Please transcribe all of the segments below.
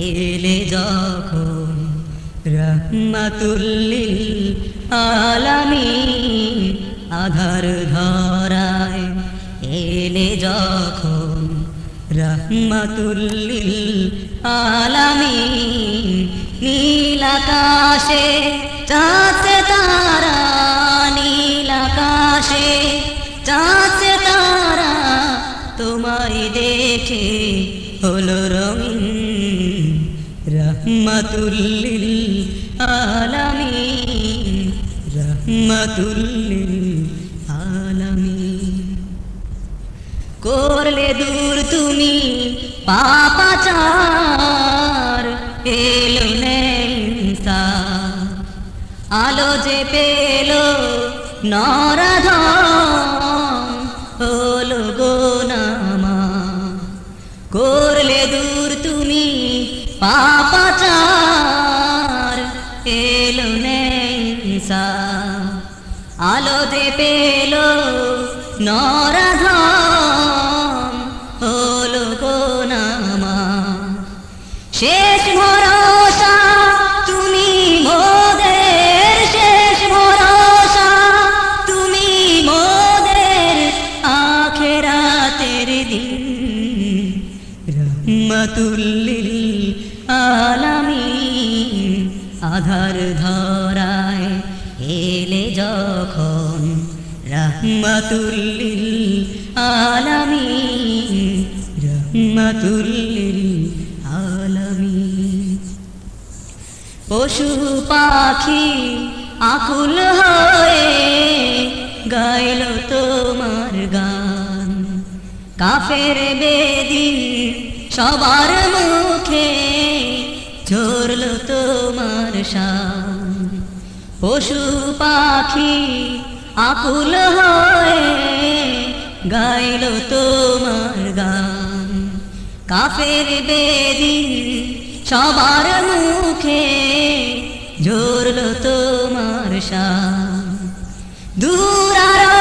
এলে যখন রহমাতুল্লিল আলামি আধার ধরায় এলে যখন রহমাতুল্লিল আলামি নীল আকাশে চাঁদে রহমাতুল্লিল আলামিন রহমাতুল্লিল আলামিন। করলে দূর তুমি পাপাচার, এলো নেন্সা আলো যে পেল নরাধম, হলো গোনামা করলে দূর তুমি পাপাচার পেল নরাধম হলো গোনামা শেষ ভরসা, তুমি মোদের শেষ ভরসা। তুমি মোদের আখেরাতের দিন। রহমাতুল্লিল আলামিন, আধার রহমাতুল্লিল আলামিন। রহমাতুল্লিল আলামিন পশু পাখি আকুল হয়ে গাইল তোমার গান। কাফের বেদিন সবার মুখে ঝরল তোমার শান। পশু পাখি আকুল হয়ে গাইল তোমার গান। কাফের বেদি সবার মুখে জোরল তোমার শান। দূরারবে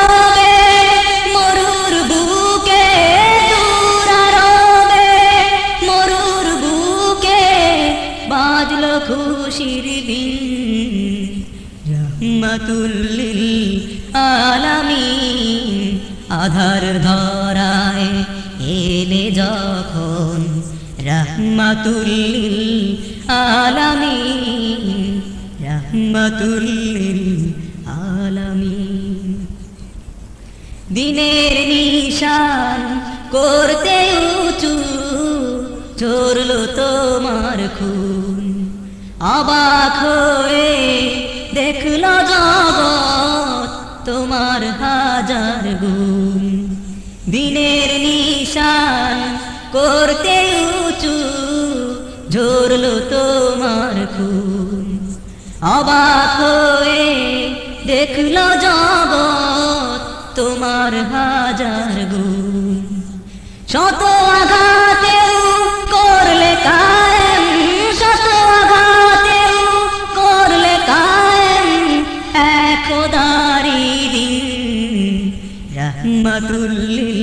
আধার ধরায় এলে যখন রহমাতুল্লিল আলামিন রহমাতুল্লিল আলামিন। দিনের নিশান করতে উঁচু, চড়ল তোমার খুন। অবাক হয়ে দেখল তোমার অবাক হয়ে দেখল জগৎ তোমার হাজার গুণ। শত আঘাতেও করলে কায়েম, শত আঘাতেও করলে কায়েম একদারি দিন। রহমাতুল্লিল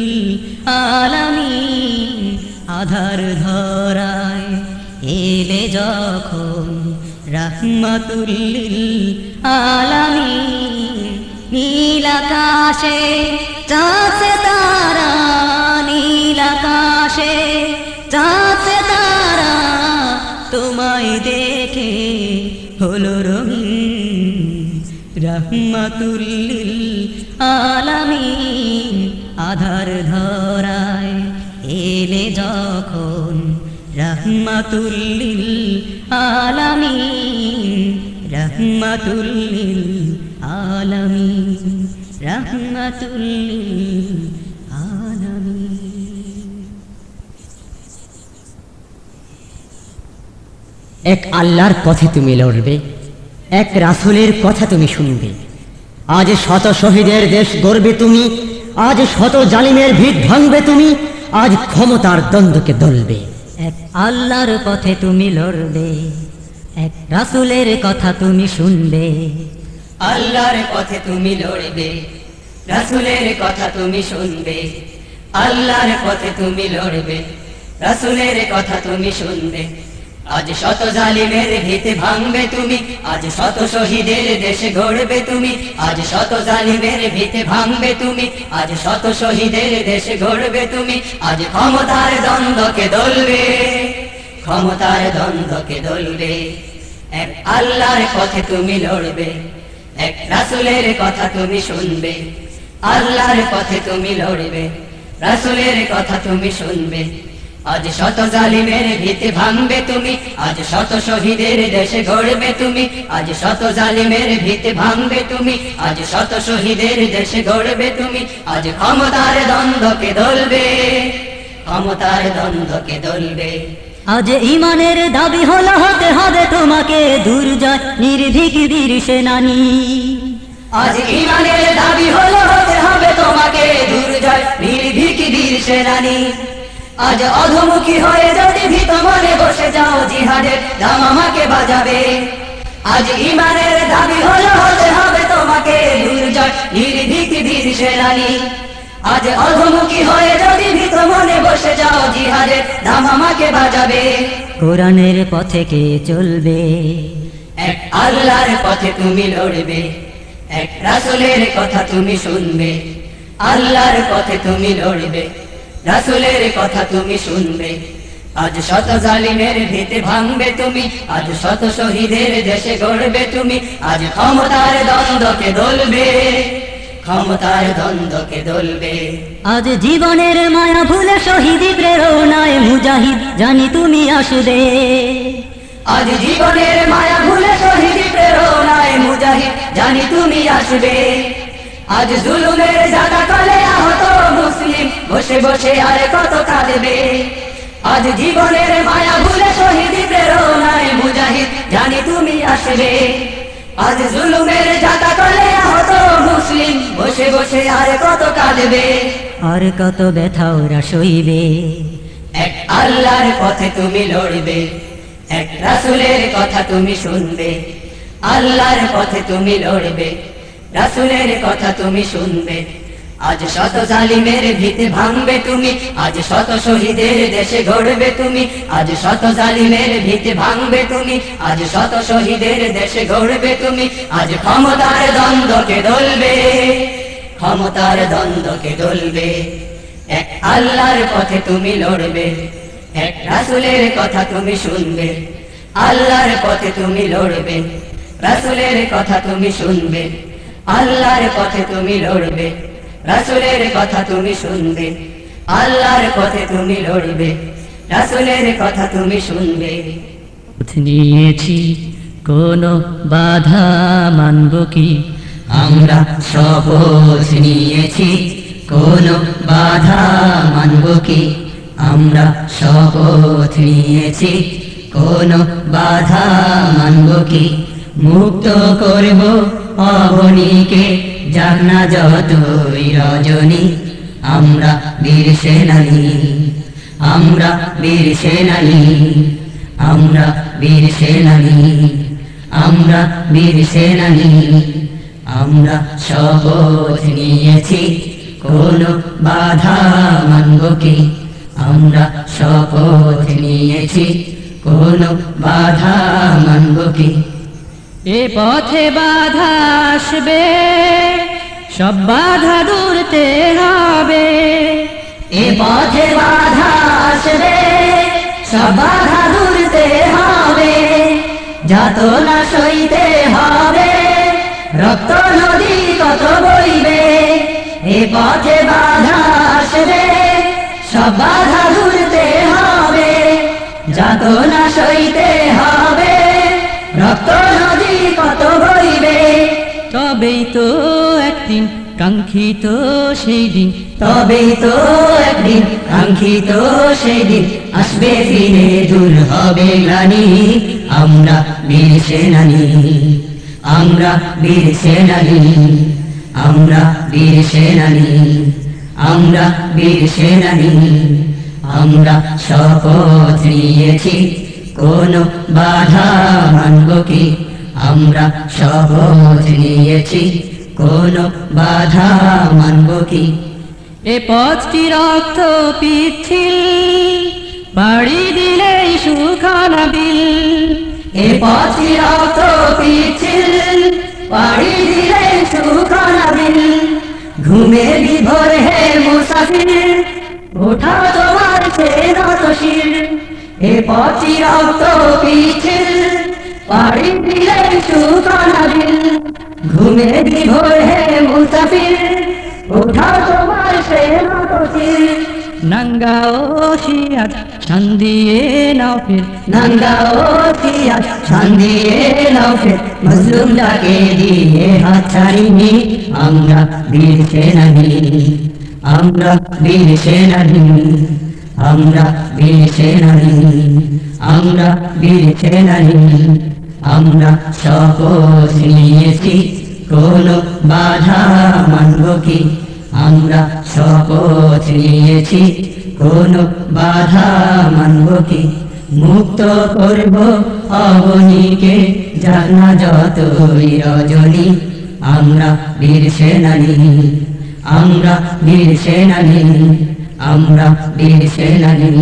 আলামিন আধার ধরায় এলে যখন রহমাতুল্লিল আলামিন নীল আকাশে চাঁদে তারা নীল আকাশে চাঁদে তারা তোমায় দেখে হলো রঙিন রহমাতুল্লিল আলামিন আধার ধরায় এলে যখন রহমাতুল্লিল আলামিন রহমাতুল্লিল আলামিন রহমাতুল্লিল এক আল্লাহর পথে তুমি লড়বে এক রাসুলের কথা তুমি শুনবে আজ শত শহীদের দেশ গড়বে তুমি আজ শত জালিমের ভিত ভাঙবে তুমি আজ ক্ষমতার দ্বন্দ্বকে দলবে এক আল্লাহর পথে তুমি লড়বে, এক রাসুলের কথা তুমি শুনবে। আল্লাহর পথে তুমি লড়বে, রাসুলের কথা তুমি শুনবে। আল্লাহর পথে তুমি লড়বে, রাসুলের কথা তুমি শুনবে। আজ শত জালিমের ভিতে ভাঙবে তুমি, আজ শত শহীদের দেশে গড়বে তুমি, আজ শত জালিমের ভিতে ভাঙবে তুমি, আজ শত শহীদের দেশে গড়বে তুমি, আজ ক্ষমতার দ্বন্দ্বকে দলবে, ক্ষমতার দ্বন্দ্বকে দলবে। এক আল্লাহর পথে তুমি লড়বে, এক রাসুলের কথা তুমি শুনবে, আল্লাহর পথে তুমি লড়বে, রাসুলের কথা তুমি শুনবে আজ শত জালিমের ভিতে ভাঙবে তুমি আজ শত শহীদের দেশে গড়বে তুমি আজ শত জালিমের ভিতে ভাঙবে তুমি আজ শত শহীদের দেশে গড়বে তুমি আজ ক্ষমতার দ্বন্দ্বকে দলবে ক্ষমতার দ্বন্দ্বকে দলবে আজ ইমানের দাবি হলো হতে হবে তোমাকে দুর্জয় নির্ভীক বীর সেনানী। আজ ইমানের দাবি হলো হতে হবে তোমাকে দুর্জয় নির্ভীক বীর সেনানী। আজ অধমুখী হয়ে যদি ভীত মনে বসে যাও জিহাদের দাম আমাকে বাজাবে। আজ ইমানের দাবি হলো হতে হবে তোমাকে দুর্জয় নির্ভীক বীর সেনানী। আজ অধমুখী হয়ে যদি ভীত মনে বসে যাও জিহাদের দাম আমাকে বাজাবে। কোরআনের পথে কে চলবে? এক আল্লাহর পথে তুমি লড়বে। এক রাসুলের কথা তুমি শুনবে। আল্লাহর পথে তুমি লড়বে। রাসুলের কথা তুমি শুনবে। আজ শত জালিমের ভিতে ভাঙবে তুমি আজ শত শহীদের দেশে গড়বে তুমি আজ ক্ষমতার দ্বন্দ্বকে দলবে। ক্ষমতার দ্বন্দ্বকে দলবে। আজ জীবনের মায়া ভুলে শহীদি প্রেরণায় মুজাহিদ জানি তুমি আসবে। আজ জীবনের মায়া ভুলে শহীদি প্রেরণায় মুজাহিদ জানি তুমি আসবে। আজ জুলুমের জায়গা কলে আহত মুসলিম বসে বসে আর কত কাঁদবে? আজ জীবনের মায়া ভুলে শহীদি প্রেরণায় মুজাহিদ জানি তুমি আসবে। আজ জুলুমের জায়গা কলে আহত মুসলিম বসে বসে আর কত কাঁদবে? আর কত ব্যথা ওরা সইবে? এক আল্লাহর পথে তুমি লড়বে এক রাসুলের কথা তুমি শুনবে। আল্লাহর পথে তুমি লড়বে রাসুলের কথা তুমি শুনবে। আজ শত জালিমের ভিতে ভাঙবে তুমি, আজ শত শহীদের দেশে গড়বে তুমি, আজ শত জালিমের ভিতে ভাঙবে তুমি, আজ শত শহীদের দেশে গড়বে তুমি, আজ ক্ষমতার দ্বন্দ্বকে দলবে, ক্ষমতার দ্বন্দ্বকে দলবে। এক আল্লাহর পথে তুমি লড়বে, এক রাসুলের কথা তুমি শুনবে, আল্লাহর পথে তুমি লড়বে, রাসুলের কথা তুমি শুনবে, আল্লাহর পথে তুমি লড়বে। রাসুলের কথা তুমি শুনবে আল্লাহর পথে তুমি লড়বে রাসুলের কথা তুমি শুনবে। নিয়েছি কোন বাধা মানব কি? আমরা শপথ নিয়েছি কোন বাধা মানব কি? আমরা শপথ নিয়েছি কোন বাধা মানব কি? মুক্ত করব অবনীকে জানা যতই রজনী, আমরা বীর সেনানী, আমরা বীর সেনানী, আমরা বীর সেনানী, আমরা বীর সেনানী, আমরা শপথ নিয়েছি, কোন বাধা মানব কি আমরা শপথ নিয়েছি, কোন বাধা মানব কি এ পথে বাধা আসবে, সব বাধা দূরতে হবে। এ পথে বাধা আসবে, সব বাধা দূরতে হবে। যত না সইতে হবে, রক্ত নদী কত বইবে। এ পথে বাধা আসবে, সব বাধা দূরতে হবে। যত না সইতে হবে রক্ত নদী কত বইবে তবেই তো একদিন কাঙ্ক্ষিত সেই দিন। তবেই তো একদিন কাঙ্ক্ষিত সেদিন আসবে ফিরে দূর হবে গ্লানি। আমরা বীর সেনানী আমরা বীর সেনানী আমরা বীর সেনানী আমরা বীর সেনানী আমরা শপথ নিয়েছি। কোন বাধা মানব কি? আমরা শপথ নিয়েছি। কোনো বাধা মানব কি? এ পথটি রক্ত পিচ্ছিল বাড়ি দিলে সুখান নাবিল এ পথটি তো পিছিল বাড়ি দিলে। সুখানাবিল ঘুমে বিভোর হে মুসাফির ওঠা তোমার সে নতশির এ পথিরাও তো পিছিল পাড়ি দিলে সুখানাবিল ঘুমে বিভোর হে মুসাফির ওঠা তোমার সে নতশির নাঙ্গা ও শিয়াদ টান দিয়ে নাও ফের। নন্দা ও তিয়া ছান্দিয়ে নাও ফের। মজলুম ডাকে দিয়ে হাত ছাড়িনি আমরা বীর সেনানি আমরা বীর সেনানি আমরা বীর সেনানি আমরা বীর সেনানি আমরা শপথ নিয়েছি কোন বাধা মানব কি? আমরা শপথ নিয়েছি কোন বাধা মানব কি? মুক্ত করব অবনীকে জানা যত রজনী, আমরা বীর সেনানি আমরা বীর সেনানি আমরা বীর সেনানী,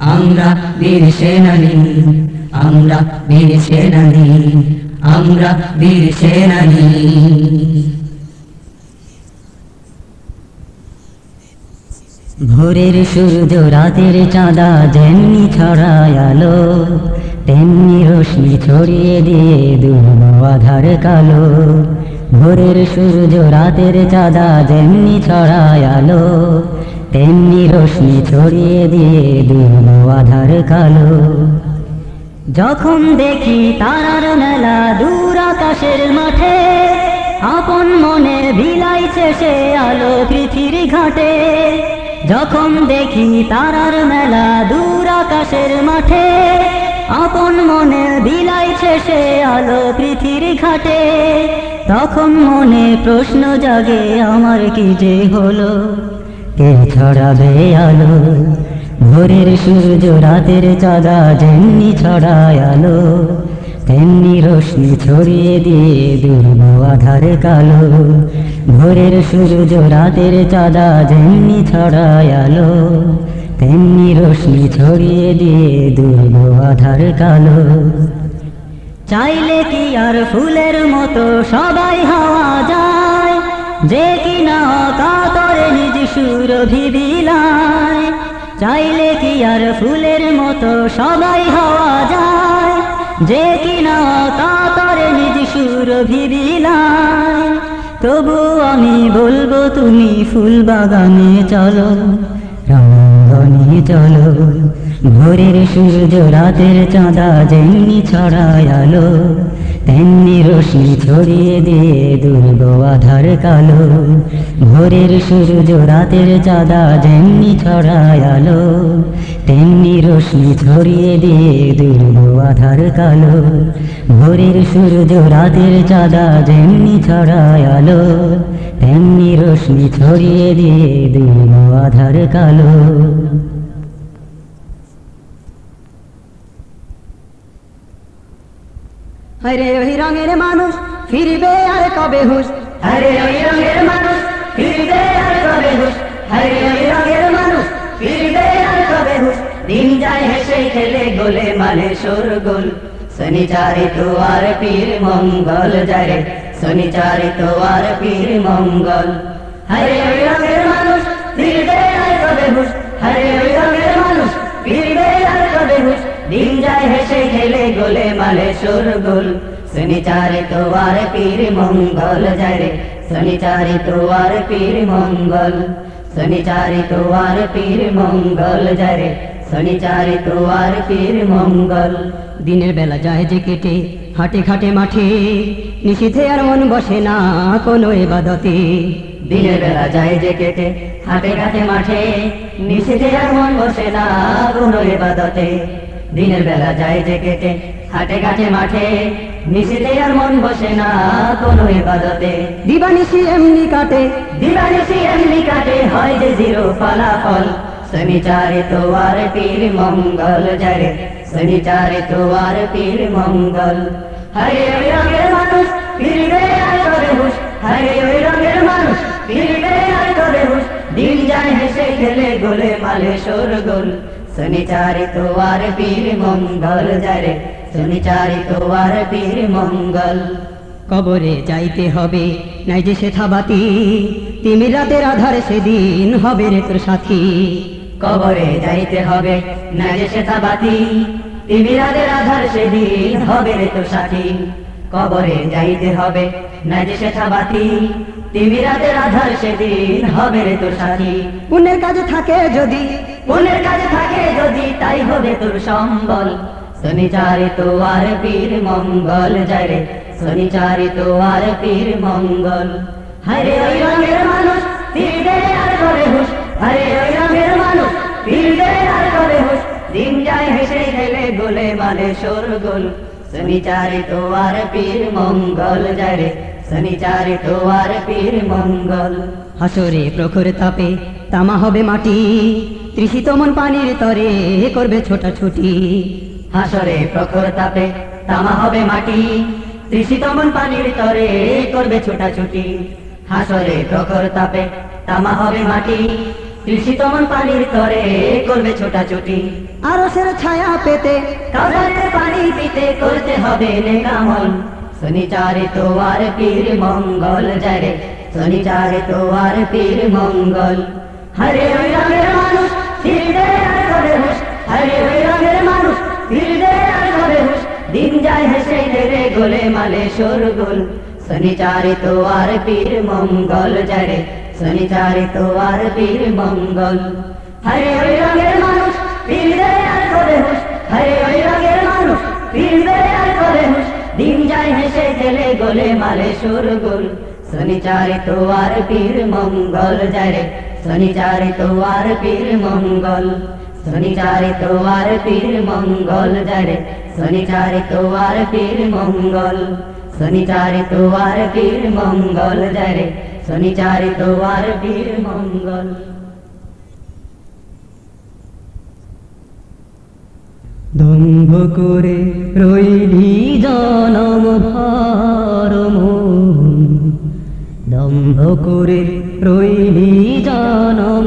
আমরা বীর সেনানি, আমরা বীর সেনানি, আমরা বীর সেনানি। ভোরের সূর্য, রাতের চাঁদা যেমনি ছড়ায় আলো, তেমনি রশ্মি ছড়িয়ে দিয়ে দুর্গ আধার কালো। ভোরের সূর্য, রাতের চাঁদা যেমনি ছড়ায় আলো তেমনি রশ্মি ছড়িয়ে দিয়ে দুর্গ আধার কালো। যখন দেখি তারার মেলা দূর আকাশের মাঠে, আপন মনে বিলাইছে সে আলো পৃথিবীর ঘাটে। যখন দেখি তারার মেলা দূর আকাশের মাঠে, আপন মনে বিলাইছে সে আলো পৃথিবীর ঘাটে। তখন মনে প্রশ্ন জাগে, আমার কি যে হলো? ছড়াবে আলো, ভোরের সূর্য, রাতের চাঁদা, যেমনি ছড়ায় আলো, তেমনি রশ্মি ছড়িয়ে দিয়ে দুর্গ আধারে কালো, ভোরের সূর্য, রাতের চাঁদা, যেমনি ছড়ায় আলো, তেমনি রশ্মি ছড়িয়ে দিয়ে দুর্গ আধার কালো। চাইলে কি আর ফুলের মতো সবাই হওয়া যায়? যে কিনা কাতরে নিজ সুরভি বিলায়, চাইলে কি আর ফুলের মতো সবাই হওয়া যায়? যে কিনা কাতরে নিজ সুরভি বিলায়, তবু আমি বলব তুমি ফুল বাগানে চলো, রঙ্গনে চলো, ভোরের সূর্য রাতের চাঁদা যেমনি ছড়ায় আলো। তেমনি রশ্মি ছড়িয়ে দিয়ে দুর্গ আধার কালো। ভোরের সূর্য, রাতের চাঁদা যেমনি ছড়ায় আলো, তেমনি রশ্মি ছড়িয়ে দিয়ে দুর্গ আধার কালো। ভোরের সূর্য, রাতের চাঁদা যেমনি ছড়ায় আলো, তেমনি রশ্মি ছড়িয়ে দিয়ে দুর্গ আধার কালো। হরে ওই রঙের মানুষ, ফিরবে আর কবে হুশ? হরে ওই রঙের মানুষ, ফিরবে আর কবে হুশ? হরে ওই রঙের মানুষ, ফিরবে আর কবে হুশ? দিন যায় হেসে খেলে গোলে মানে শোরগোল। তো আর পীর মঙ্গল যায় তো আর পীর মঙ্গল। হরে ওই রঙের মানুষ, ফিরবে আর কবে হুশ? হরে দিন যায় হেসে খেলে গোলে মালে শোরগোল। শনিচারে তো আর পীর মঙ্গল যায় রে। শনিচারে তো আর পীর মঙ্গল। শনিচারে তো আর পীর মঙ্গল যায় রে। শনিচারে তো আর পীর মঙ্গল। দিনের বেলা যায় যে কেটে, হাটে ঘাটে মাঠে। নিশীথে আর মন বসে না কোনো এবাদতে। দিনের বেলা যায় যে কেটে, হাটে ঘাটে মাঠে। নিশীথে আর মন বসে না কোনো এবাদতে। দিনের বেলা যায় যে কেটে হাটে ঘাটে মাঠে। নিশীথে আর মন বসে না কোনো এবাদতে দিবানিশি এমনি কাটে। দিবানিশি এমনি কাটে হয় যে জিরো ফলাফল। শনিচারে তো আর পীর মঙ্গল যারে শনিচারে তো আর পীর মঙ্গল। হরে ওই রঙের মানুষ ফিরবে আর করে হুশ? হরে ওই রঙের মানুষ ফিরবে আর করে হুশ? দিন যায় হেসে খেলে গোলে মালে শোর গোল শনিচারি তোয়ার পীর মঙ্গল যারে শনিচারি তোয়ার পীর মঙ্গল কবরে যাইতে হবে, নাই যে সেথা বাতি। তিমি রাতের আধার সেদিন হবে রে তোর সাথী। কবরে যাইতে হবে না যে সেটা বাতি। তিমিরাদের আধার সেদিন হবে রে তো সাথী। কবরে যাইতে হবে না যে সেটা বাতি। তিমিরাদের আধার সেদিন হবে রে তোর সাথী। পুণ্যের কাজে থাকে যদি মনের কাছে থাকে যদি তাই হবে তোর সম্বল। শনিচারে তো আর পীর মঙ্গল যায় রে। শনিচারে তো আর পীর মঙ্গল। হরে ওই রঙের মানুষ পীর দে আর করে হুস হরে ওই রঙের মানুষ পীর দে আর করে হুস দিন যায় হেসে গেলে গোলে মালে সোর গোল শনিচারে তো আর পীর মঙ্গল যায় রে। শনিচারে তো আর পীর মঙ্গল। হাসরে প্রখর তাপে তামা হবে মাটি। তৃষিত মন পানির তরে করবে ছোটা ছুটি হাসরে প্রখর তাপে তামা হবে মাটি। তৃষিতমন পানির তরে করবে ছোটাছুটি। হাসরে প্রখর তাপে তামা হবে মাটি। তৃষিতমন পানির তরে করবে ছোটাছুটি। ছায়া পেতে পানি পিতে করতে হবে নেকামল। শনিচারে তো আর পীর মঙ্গল শনিচারে তো আর পীর মঙ্গল। হরে মানুষ ফিরবে আর করে হুস হরে ওই রঙের মানুষ ফিরবে আর করে হুস দিন যায় হেসে গেলে গোলে মালে শোরগোল শনিচারে আর পীর মঙ্গল যারে শনিচারে আর পীর মঙ্গল হরে ওই রঙের মানুষ ফিরবে আর করে হুস হরে ওই রঙের মানুষ ফিরবে আর করে হুস দিন যায় হেসে গেলে গোলে মালে শোরগোল শনিচারে আর পীর মঙ্গল যারে শনিচারে তো আর পীর মঙ্গল শনিচারে তো আর পীর মঙ্গল যারে শনিচারে তো আর পীর মঙ্গল শনিচারে তো আর পীর মঙ্গল যারে শনিচারে তো আর পীর মঙ্গল দম্ভ করে রইলি জনম ভরম। দম্ভ করে রইলি জনম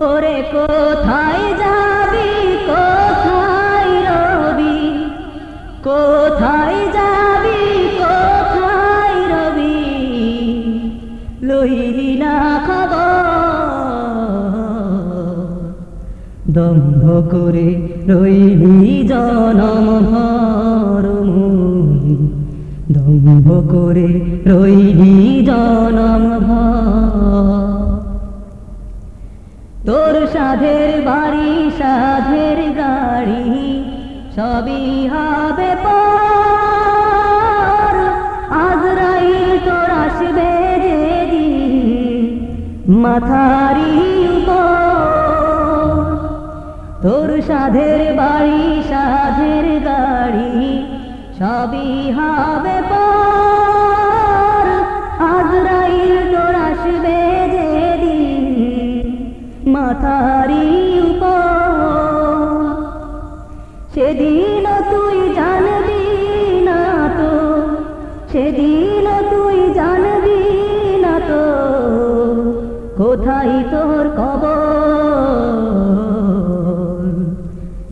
ওরে কোথায় যাবি, কোথায় রবি? কোথায় যাবি, কোথায় রবি? লইলি না দম্ভ করে রইলি জনম ভরম করে রইলি জনম তোর সাধের বাড়ি, সাধের গাড়ি, সবই হবে পর। আজরাইল তোর আসবে মাথারি তোর সাধের বাড়ি, সাধের গাড়ি, সবই হবে পর। মাথারি সেদিন তুই জানবি না তো, সেদিন তুই জানবি না তো, কোথায় তোর কবর?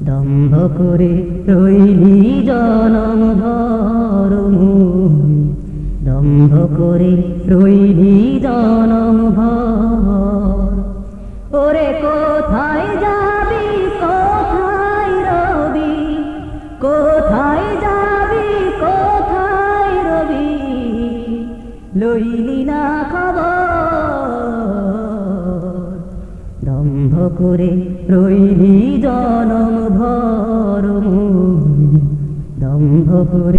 দম্ভ করে রইলি জনম ধরম। দম্ভ করে রইলি ওরে কোথায় যাবি? কোথায় রবি? কোথায় যাবি? কোথায় রবি? লইলি না খবর। দম্ভ করে রইলি জনম ভরম দম্ভ করে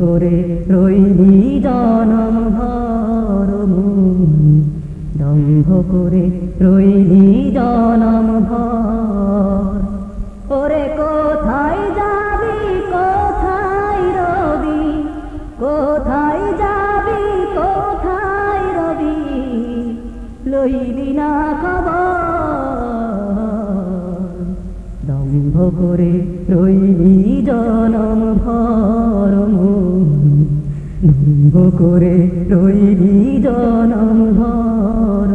করে রইলি জনম ভর দম্ভ করে রইলি করে রইলি জনম ভর দম্ভ করে রইলি জনম ভর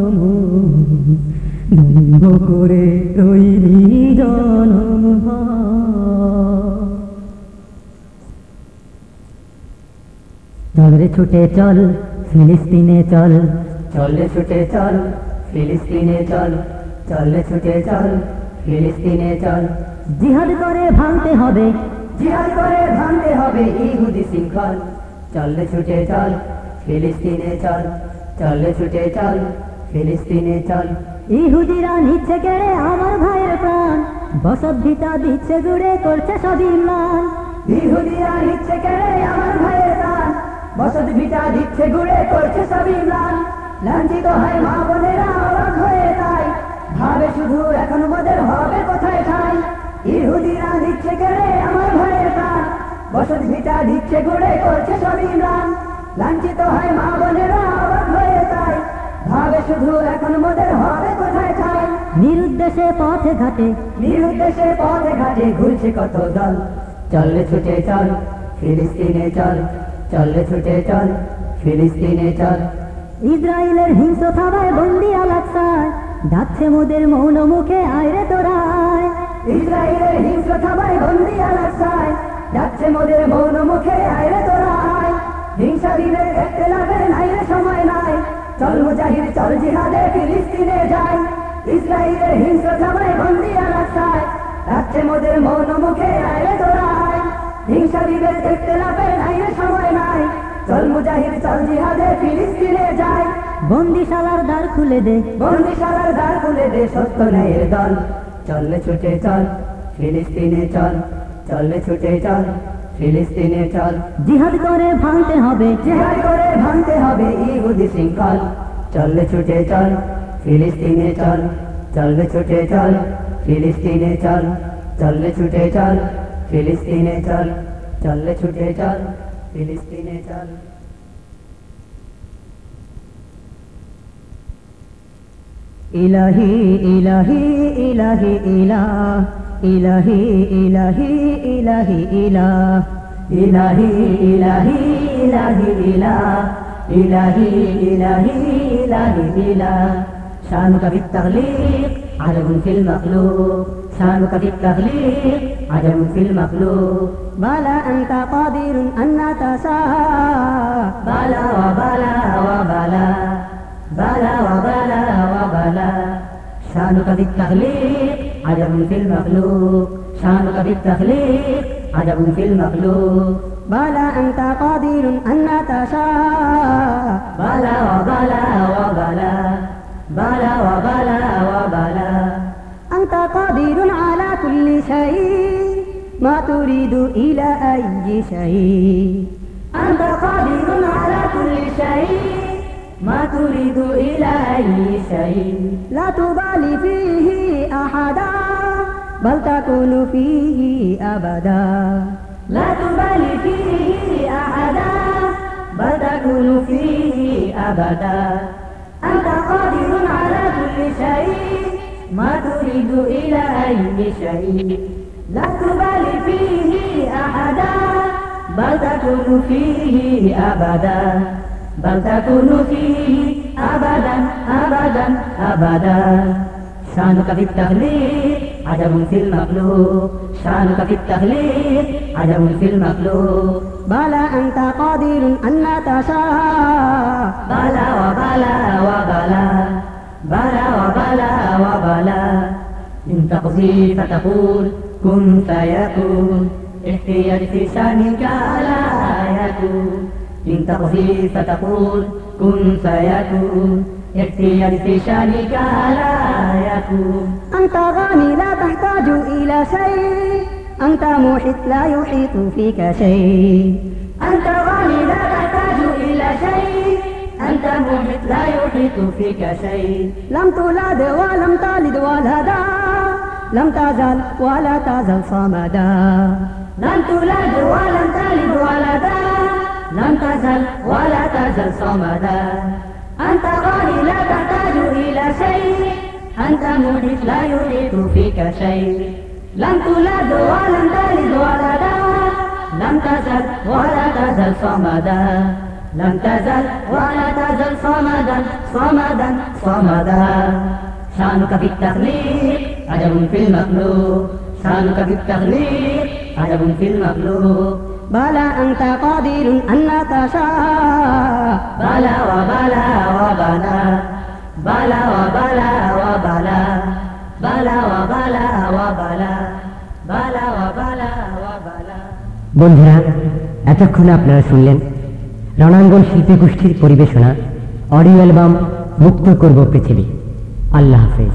দম্ভ করে রইলি জনম ভর ছুটে চল, ফিলিস্তিনে চল। চলে ছুটে চল, ফিলিস্তিনে চল। চলে ছুটে চল, ফিলিস্তিনে চল। জিহাদ করে ভাঙতে হবে। জিহাদ করে ভাঙতে হবে ইহুদি শৃঙ্খল। চলে ছুটে চল ফিলিস্তিনে চল। চলে ছুটে চল ফিলিস্তিনে চল। ইহুদিরা নিচ্ছে কেড়ে আমার ভাইয়ের প্রাণ। বসত ভিটা দিচ্ছে জুড়ে করছে সব ইমান। ইহুদিরা নিচ্ছে কেড়ে আমার ভাইয়ের প্রাণ। বসত ভিটা দিচ্ছে ঘুরে করছে সব ইমরান লাঞ্ছিত হয় মা বোনেরা অবাক হয়ে তাই ভাবে শুধু এখন মোদের হবে কোথায় ঠাই। ইহুদিরা নিচ্ছে কেড়ে আমার ভাইয়ের প্রাণ। বসত ভিটা দিচ্ছে ঘুরে করছে সব ইমরান লাঞ্ছিত হয় মা বোনেরা অবাক হয়ে তাই ভাবে শুধু এখন মোদের হবে কোথায় ঠাই নিরুদ্দেশে পথে ঘাটে। নিরুদ্দেশে পথে ঘাটে ঘুরছে কত দল। চললে ছুটে চল ফিলিস্তিনে চল। চললে ছুটে চল ফিলিস্তিনে চল। ইসরায়েলের হিংস্র থাবায় বন্দি আলাকসায়। ডাকছে মোদের মৌন মুখে আয়রে তোরায় ইসরায়েলের হিংস্র থাবায় বন্দি আলাসায় যাচ্ছে মোদের মৌন মুখে আয়রে তোরা আয় হিংসা দিনের দেখতে লাগে নাই রে সময় নাই। চল মুজাহিদ চল জিহাদে ফিলিস্তিনে যাই। ইসরায়েলের হিংস্র থাবায় বন্দি আলাসায় যাচ্ছে মোদের মৌন মুখে আয়রে তোরা আয় হিংসা দিনের দেখতে লাগে নাই রে সময় নাই। চল মুজাহিদ চল জিহাদে ফিলিস্তিনে যাই। বন্দিশালার দ্বার খুলে দে। বন্দিশালার দ্বার খুলে দে সত্য ন্যায়ের দল। চললে ছুটে চল ফিলিস্তিনে চল চললে ছুটে চল ফিলিস্তিনে চল। জিহাদ করে ভাঙতে হবে জিহাদ করে ভাঙতে হবে ইহুদি শৃঙ্খল। চললে ছুটে চল ফিলিস্তিনে চল চললে ছুটে চল ফিলিস্তিনে চল চললে ছুটে চল ফিলিস্তিনে চল চললে ছুটে চল ফিলিস্তিনে চল। إلهي إلهي إلهي إله. إلهي إلهي إلهي إله. إلهي إلهي إلهي إله. إلهي إلهي إلهي إله. شانك بالتغليق عجب في المخلوق. شانك بالتغليق عجب في المخلوق. بلى أنت قادر أن تسعى بلى وبلى وبلى بلى وبلى شانك في التخليق عجب في المخلوق. شانك في التخليق عجب في المخلوق. بلى أنت قادر أن تشاء. بلا وبلا وبلا بلا وبلا وبلا أنت قادر على كل شيء. ما تريد إلى أي شيء. أنت قادر على كل شيء. ما تريد إلى أي شيء. لا تبالي فيه أحدا بل تكون فيه أبدا. لا تبالي فيه أحدا بل تكون فيه أبدا. أنت قادر على كل شيء ما تريد إلى أي شيء. لا تبالي فيه أحدا بل تكون فيه أبدا. بل تكون فيه أبدا أبدا أبدا. شأنك في التخليق عجب في المخلوق. شأنك في التخليق عجب في المخلوق. بلى أنت قادر أن تشاء. بلا وبلا وبلا بلا وبلا وبلا إن تقضي فتقول كن فيكون. احتياج في شأنك لا يكون. إن تقضي فتقول كن فيكون. اختيار في شانك لا يكون. أنت غني لا تحتاج إلى شيء. أنت محيط لا يحيط فيك شيء. أنت غني لا تحتاج إلى شيء. أنت محيط لا يحيط فيك شيء. لم تولد ولم تلد ولدا. لم تزل ولا تزل صمدا. لم تولد ولم تلد ولدا. لم تزل ولا تزل صمدا. أنت غني لا تحتاج إلى شيء. أنت محيط لا يحيط فيك شيء. لم تولد ولم تلد ولدا. لم تزل ولا تزل صمدا. لم تزل ولا تزل صمدا صمدا صمدا. شأنك في التخليق عجب في المخلوق. شأنك في التخليق عجب في المخلوق. بلى أنت قادر أنك شاء بلى وبلى وبلى بلى وبلى وبلى بلى وبلى وبلى بلى وبلى وبلى বন্ধুরা এতক্ষণ আপনারা শুনলেন রণাঙ্গন শিল্পী গোষ্ঠীর পরিবেশনা অডিও অ্যালবাম মুক্ত করব পৃথিবী আল্লাহ হাফেজ